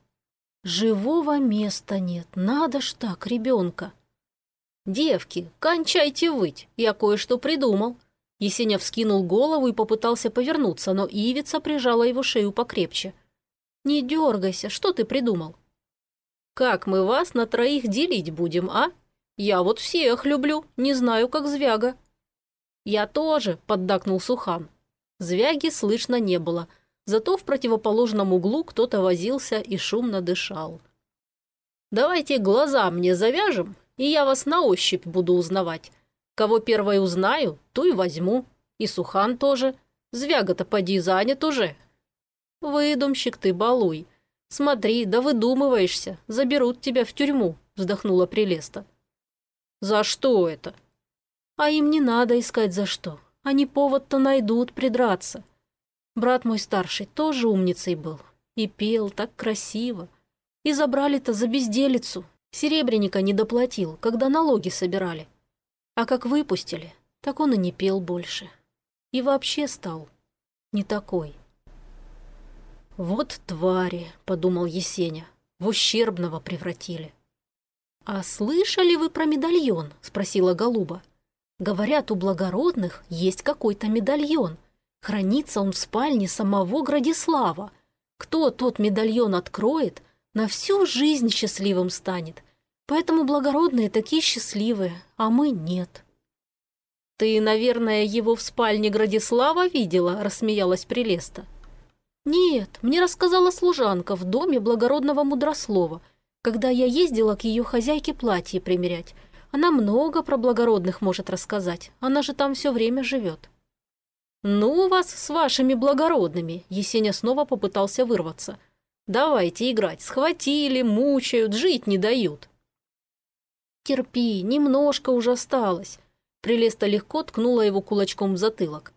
«Живого места нет, надо ж так, ребенка!» «Девки, кончайте выть, я кое-что придумал». Есеня вскинул голову и попытался повернуться, но Ивица прижала его шею покрепче. «Не дергайся, что ты придумал?» «Как мы вас на троих делить будем, а? Я вот всех люблю, не знаю, как Звяга». «Я тоже», — поддакнул Сухан. Звяги слышно не было, зато в противоположном углу кто-то возился и шумно дышал. «Давайте глаза мне завяжем и я вас на ощупь буду узнавать. Кого первой узнаю, ту и возьму. И Сухан тоже. Звяга-то поди занят уже. Выдумщик ты, балуй. Смотри, да выдумываешься. Заберут тебя в тюрьму, вздохнула Прелеста. За что это? А им не надо искать за что. Они повод-то найдут придраться. Брат мой старший тоже умницей был. И пел так красиво. И забрали-то за безделицу. Серебряника не доплатил, когда налоги собирали. А как выпустили, так он и не пел больше. И вообще стал не такой. «Вот твари», — подумал Есеня, — «в ущербного превратили». «А слышали вы про медальон?» — спросила Голуба. «Говорят, у благородных есть какой-то медальон. Хранится он в спальне самого Градислава. Кто тот медальон откроет, на всю жизнь счастливым станет. Поэтому благородные такие счастливые, а мы нет». «Ты, наверное, его в спальне Градислава видела?» – рассмеялась Прелеста. «Нет, мне рассказала служанка в доме благородного мудрослова, когда я ездила к ее хозяйке платье примерять. Она много про благородных может рассказать, она же там все время живет». «Ну вас с вашими благородными!» – Есеня снова попытался вырваться. «Давайте играть, схватили, мучают, жить не дают». «Терпи, немножко уже осталось». Прелеста легко ткнула его кулачком в затылок.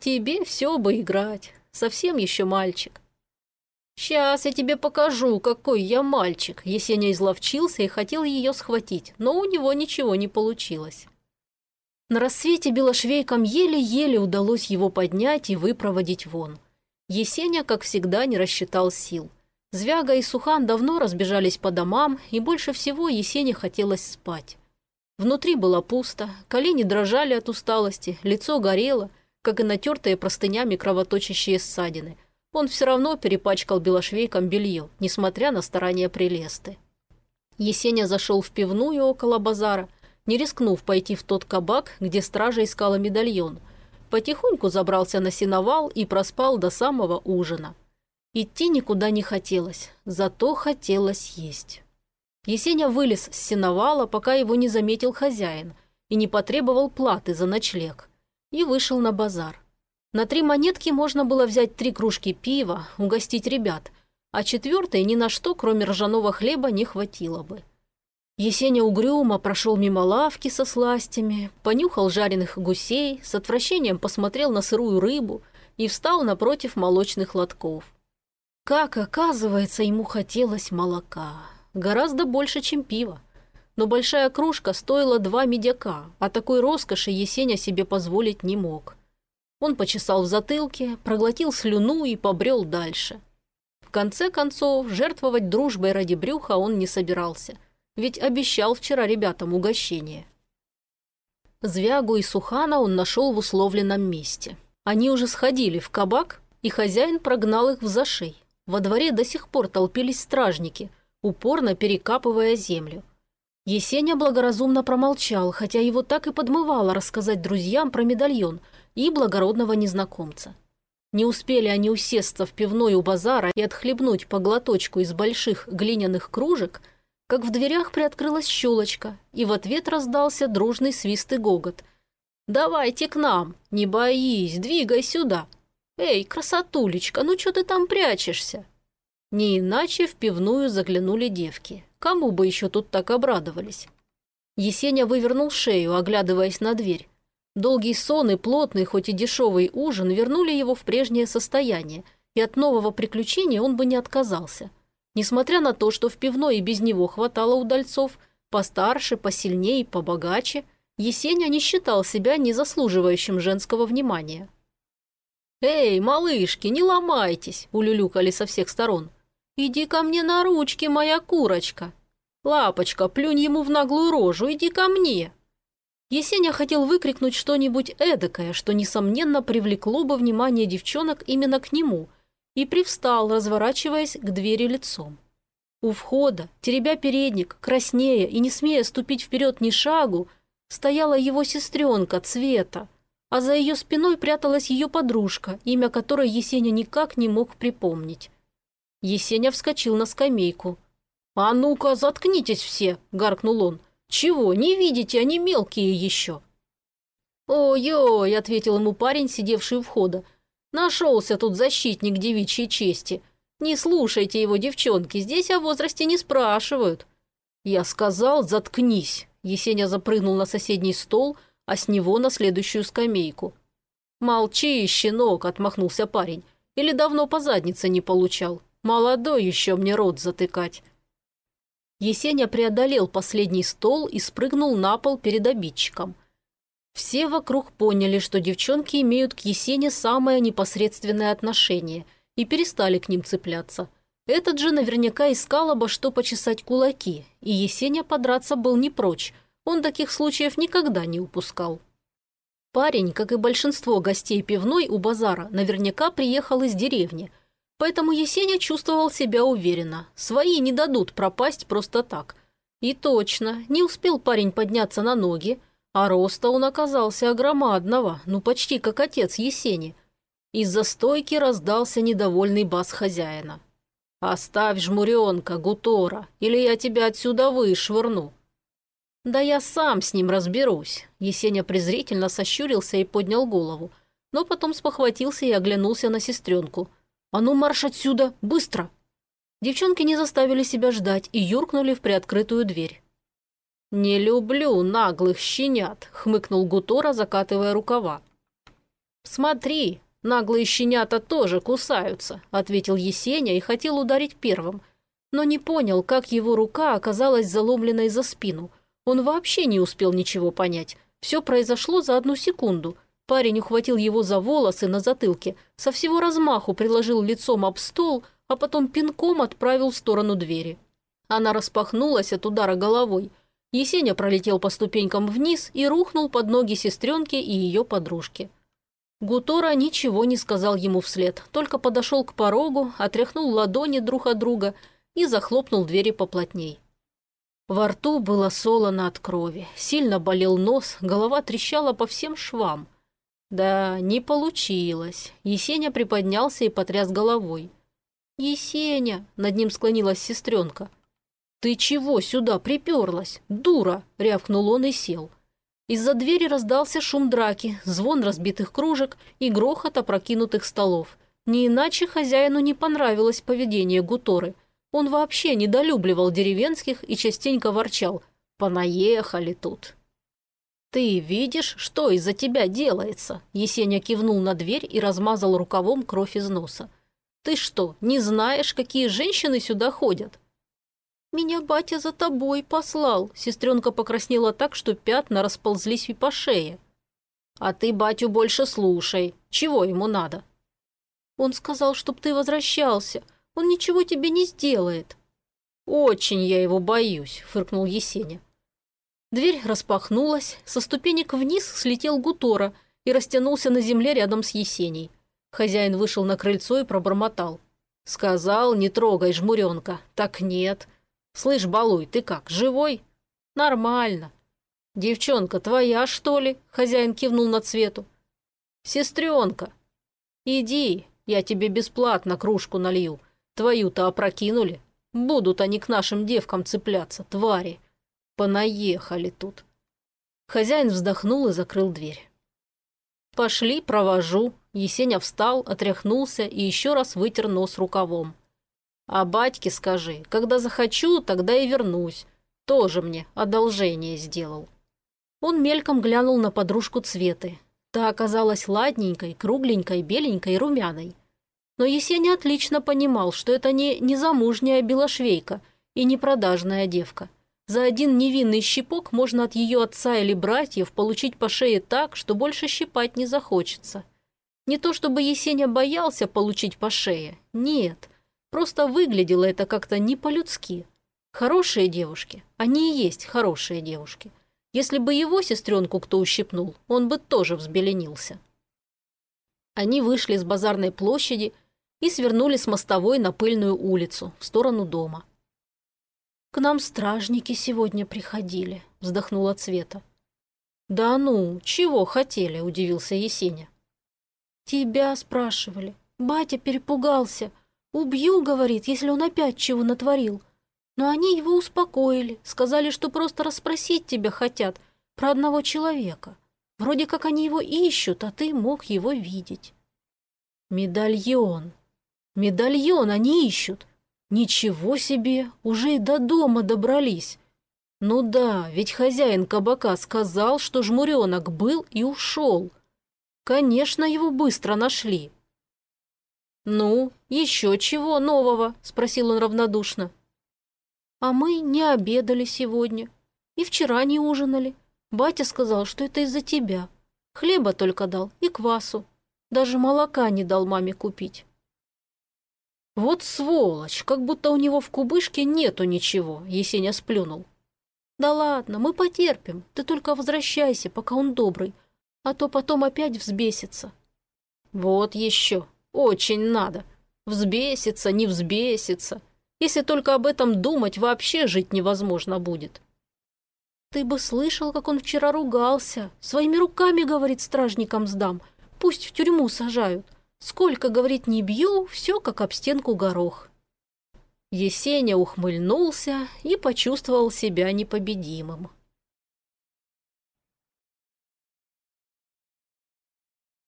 «Тебе все бы играть. Совсем еще мальчик». «Сейчас я тебе покажу, какой я мальчик!» Есеня изловчился и хотел ее схватить, но у него ничего не получилось. На рассвете белошвейкам еле-еле удалось его поднять и выпроводить вон. Есеня, как всегда, не рассчитал сил – Звяга и Сухан давно разбежались по домам, и больше всего Есене хотелось спать. Внутри было пусто, колени дрожали от усталости, лицо горело, как и натертые простынями кровоточащие ссадины. Он все равно перепачкал белошвейком белье, несмотря на старания Прелесты. Есеня зашел в пивную около базара, не рискнув пойти в тот кабак, где стража искала медальон. Потихоньку забрался на сеновал и проспал до самого ужина. Идти никуда не хотелось, зато хотелось есть. Есеня вылез с сеновала, пока его не заметил хозяин и не потребовал платы за ночлег, и вышел на базар. На три монетки можно было взять три кружки пива, угостить ребят, а четвертой ни на что, кроме ржаного хлеба, не хватило бы. Есеня угрюмо прошел мимо лавки со сластями, понюхал жареных гусей, с отвращением посмотрел на сырую рыбу и встал напротив молочных лотков. Как оказывается, ему хотелось молока. Гораздо больше, чем пива. Но большая кружка стоила два медяка, а такой роскоши Есеня себе позволить не мог. Он почесал в затылке, проглотил слюну и побрел дальше. В конце концов, жертвовать дружбой ради брюха он не собирался, ведь обещал вчера ребятам угощение. Звягу и Сухана он нашел в условленном месте. Они уже сходили в кабак, и хозяин прогнал их в зашей. Во дворе до сих пор толпились стражники, упорно перекапывая землю. Есеня благоразумно промолчал, хотя его так и подмывало рассказать друзьям про медальон и благородного незнакомца. Не успели они усесться в пивной у базара и отхлебнуть по глоточку из больших глиняных кружек, как в дверях приоткрылась щелочка, и в ответ раздался дружный свист и гогот. «Давайте к нам! Не боись, двигай сюда!» «Эй, красотулечка, ну что ты там прячешься?» Не иначе в пивную заглянули девки. Кому бы еще тут так обрадовались? Есеня вывернул шею, оглядываясь на дверь. Долгий сон и плотный, хоть и дешевый ужин вернули его в прежнее состояние, и от нового приключения он бы не отказался. Несмотря на то, что в пивной и без него хватало удальцов, постарше, посильнее, побогаче, Есеня не считал себя незаслуживающим женского внимания. «Эй, малышки, не ломайтесь!» – улюлюкали со всех сторон. «Иди ко мне на ручки, моя курочка!» «Лапочка, плюнь ему в наглую рожу, иди ко мне!» Есеня хотел выкрикнуть что-нибудь эдакое, что, несомненно, привлекло бы внимание девчонок именно к нему, и привстал, разворачиваясь к двери лицом. У входа, теребя передник, краснея и не смея ступить вперед ни шагу, стояла его сестренка Цвета, а за ее спиной пряталась ее подружка, имя которой Есеня никак не мог припомнить. Есеня вскочил на скамейку. «А ну-ка, заткнитесь все!» – гаркнул он. «Чего, не видите, они мелкие еще!» «Ой-ой», – ответил ему парень, сидевший у входа. «Нашелся тут защитник девичьей чести. Не слушайте его, девчонки, здесь о возрасте не спрашивают». Я сказал «заткнись». Есеня запрыгнул на соседний стол, а с него на следующую скамейку. «Молчи, щенок», – отмахнулся парень. «Или давно по заднице не получал. Молодой еще мне рот затыкать». Есеня преодолел последний стол и спрыгнул на пол перед обидчиком. Все вокруг поняли, что девчонки имеют к Есене самое непосредственное отношение и перестали к ним цепляться. Этот же наверняка искал обо что почесать кулаки, и Есеня подраться был не прочь, он таких случаев никогда не упускал. Парень, как и большинство гостей пивной у базара, наверняка приехал из деревни, поэтому Есеня чувствовал себя уверенно. Свои не дадут пропасть просто так. И точно, не успел парень подняться на ноги, а роста он оказался огромадного, ну почти как отец Есени. Из-за стойки раздался недовольный бас хозяина. «Оставь жмуренка, Гутора, или я тебя отсюда вышвырну». «Да я сам с ним разберусь», – Есеня презрительно сощурился и поднял голову, но потом спохватился и оглянулся на сестренку. «А ну марш отсюда, быстро!» Девчонки не заставили себя ждать и юркнули в приоткрытую дверь. «Не люблю наглых щенят», – хмыкнул Гутора, закатывая рукава. «Смотри, наглые щенята тоже кусаются», – ответил Есеня и хотел ударить первым, но не понял, как его рука оказалась заломленной за спину – он вообще не успел ничего понять. Все произошло за одну секунду. Парень ухватил его за волосы на затылке, со всего размаху приложил лицом об стол, а потом пинком отправил в сторону двери. Она распахнулась от удара головой. Есеня пролетел по ступенькам вниз и рухнул под ноги сестренки и ее подружки. Гутора ничего не сказал ему вслед, только подошел к порогу, отряхнул ладони друг от друга и захлопнул двери поплотней. Во рту было солоно от крови, сильно болел нос, голова трещала по всем швам. Да, не получилось. Есеня приподнялся и потряс головой. «Есеня!» – над ним склонилась сестренка. «Ты чего сюда приперлась? Дура!» – рявкнул он и сел. Из-за двери раздался шум драки, звон разбитых кружек и грохот опрокинутых столов. Не иначе хозяину не понравилось поведение Гуторы – он вообще недолюбливал деревенских и частенько ворчал «Понаехали тут». «Ты видишь, что из-за тебя делается?» Есеня кивнул на дверь и размазал рукавом кровь из носа. «Ты что, не знаешь, какие женщины сюда ходят?» «Меня батя за тобой послал», – сестренка покраснела так, что пятна расползлись и по шее. «А ты батю больше слушай. Чего ему надо?» «Он сказал, чтоб ты возвращался. Он ничего тебе не сделает». «Очень я его боюсь», – фыркнул Есеня. Дверь распахнулась, со ступенек вниз слетел Гутора и растянулся на земле рядом с Есеней. Хозяин вышел на крыльцо и пробормотал. «Сказал, не трогай жмуренка. Так нет. Слышь, Балуй, ты как, живой?» «Нормально». «Девчонка твоя, что ли?» – хозяин кивнул на цвету. «Сестренка, иди, я тебе бесплатно кружку налью. Твою-то опрокинули. Будут они к нашим девкам цепляться, твари. Понаехали тут. Хозяин вздохнул и закрыл дверь. «Пошли, провожу». Есеня встал, отряхнулся и еще раз вытер нос рукавом. «А батьке скажи, когда захочу, тогда и вернусь. Тоже мне одолжение сделал». Он мельком глянул на подружку Цветы. Та оказалась ладненькой, кругленькой, беленькой и румяной. Но Есеня отлично понимал, что это не незамужняя белошвейка и не продажная девка. За один невинный щипок можно от ее отца или братьев получить по шее так, что больше щипать не захочется. Не то чтобы Есеня боялся получить по шее, нет. Просто выглядело это как-то не по-людски. Хорошие девушки, они и есть хорошие девушки. Если бы его сестренку кто ущипнул, он бы тоже взбеленился. Они вышли с базарной площади и свернули с мостовой на пыльную улицу, в сторону дома. «К нам стражники сегодня приходили», – вздохнула Цвета. «Да ну, чего хотели?» – удивился Есеня. «Тебя спрашивали. Батя перепугался. Убью, говорит, если он опять чего натворил. Но они его успокоили, сказали, что просто расспросить тебя хотят про одного человека. Вроде как они его ищут, а ты мог его видеть. Медальон. Медальон они ищут. Ничего себе, уже и до дома добрались. Ну да, ведь хозяин кабака сказал, что жмуренок был и ушел. Конечно, его быстро нашли. «Ну, еще чего нового?» – спросил он равнодушно. «А мы не обедали сегодня. И вчера не ужинали. Батя сказал, что это из-за тебя. Хлеба только дал и квасу. Даже молока не дал маме купить. Вот сволочь, как будто у него в кубышке нету ничего, Есеня сплюнул. Да ладно, мы потерпим, ты только возвращайся, пока он добрый, а то потом опять взбесится. Вот еще, очень надо. Взбесится, не взбесится. Если только об этом думать, вообще жить невозможно будет. Ты бы слышал, как он вчера ругался. Своими руками, говорит, стражникам сдам. Пусть в тюрьму сажают. Сколько, говорит, не бью, все как об стенку горох. Есеня ухмыльнулся и почувствовал себя непобедимым.